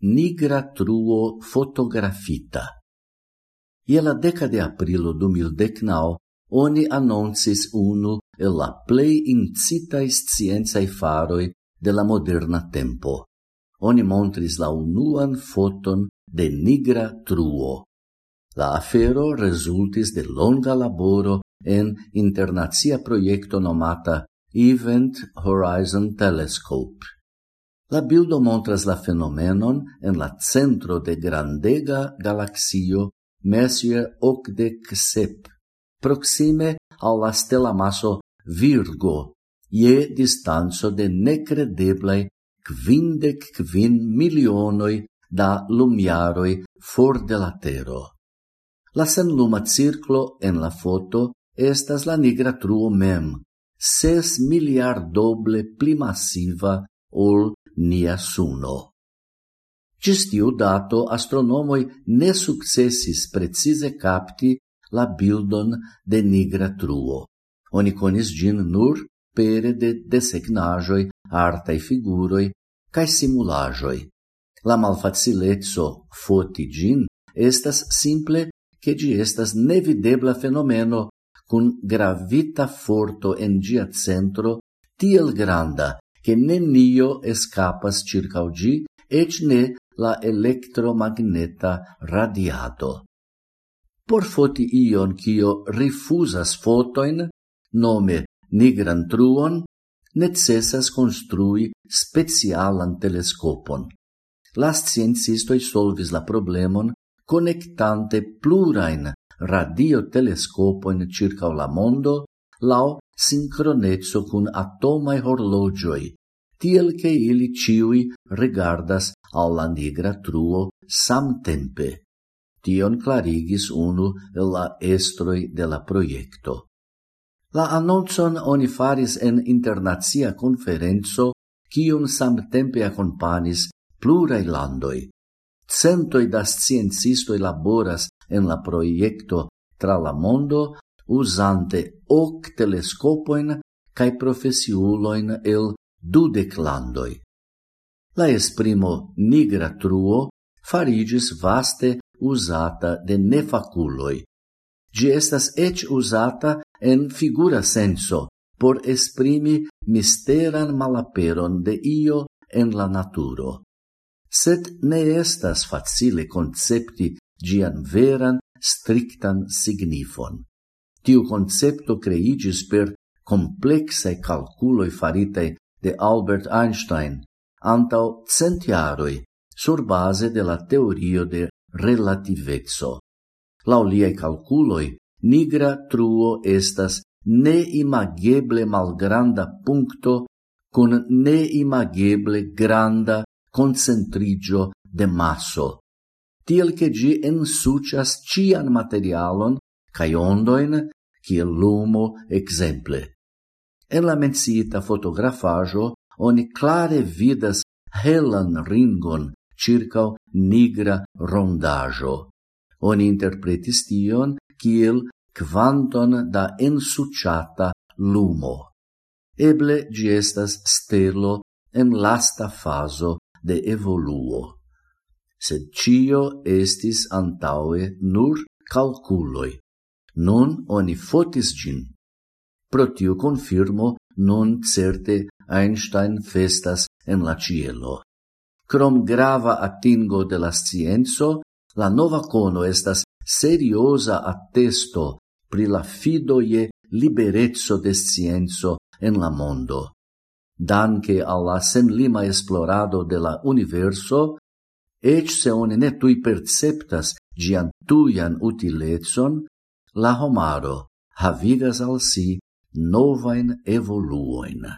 nigra truo fotografita. Ie la deca de aprilo du mil decnao, oni annoncis unu e la plei incitae scienzae faroi de la moderna tempo. Oni montris la unuan foton de nigra truo. La afero resultis de longa laboro en internazia proiecto nomata Event Horizon Telescope. La bildo montras la fenomenon en la centro de grandega galaxio Messier 87, proxime al la stela maso Virgo, ie distanco de necredeblai quindec quin milionoi da lumiaroi for de la tero. La senluma circlo en la foto estas la nigra truo mem, ses miliardoble pli massiva ol nia suno. Gis tiu dato astronomoi ne successis precise capti la bildon de nigra truo. Oni conis gin nur pere de desegnajoi, artai figuroi, cae simulajoi. La malfacilezzo foti gin estas simple che gi estas nevidebla fenomeno cun gravita forto en gia centro tiel granda che nenio escapas circau gi, ec ne la electromagneta radiado. Por foti ion cio rifusas fotoin, nome nigran truon, necessas construi specialan telescopon. La sciencistoi solvis la problemon connectante plurain radiotelescopoin circa la mondo lau sincronezzo cun atomai horlogioi, tiel che ili ciui regardas alla nigra truo samtempe. Tion clarigis unu la estroi de la proiecto. La annonzon oni faris en internazia conferenzo cium samtempe accompanis plurai landoi. Centoi da sciencistoi laboras en la proiecto tra la mondo usante hoc telescopoin cae profesiuloin el dudec landoi. La esprimo nigra truo farigis vaste usata de nefaculoi. Gi estas ec usata en figura senso por esprimi misteran malaperon de io en la naturo. Sed ne estas facile concepti gian veran strictan signifon. Tiu concepto creigis per complexae calculoi faritei de Albert Einstein antau cent jaroi sur base de la teorio de relativezzo. Lau liei calculoi, nigra truo estas neimageble malgranda puncto con neimageble granda concentrigio de masso, tiel che gi ensucias cian materialon cae ondoin, ciel lumo exemple. En la menciita fotografajo oni clare vidas helan ringon circa nigra rondajo. Oni interpretis tion kiel quanton da ensuciata lumo. Eble gi estas stelo en lasta faso de evoluo. Sed cio estis antaue nur calculoi. Nun oni fotis gin Pro tiu confirmo nun certe Einstein festas en la cielo. Crom grava attingo de la scienzo, la nova cono estas seriosa attesto pri la fido je liberezzo de scienzo en la mondo. Danke alla senlima esplorado de la universo, ec se oni ne tui perceptas gian tuian utilezon, la homaro havigas al si novain evoluoin.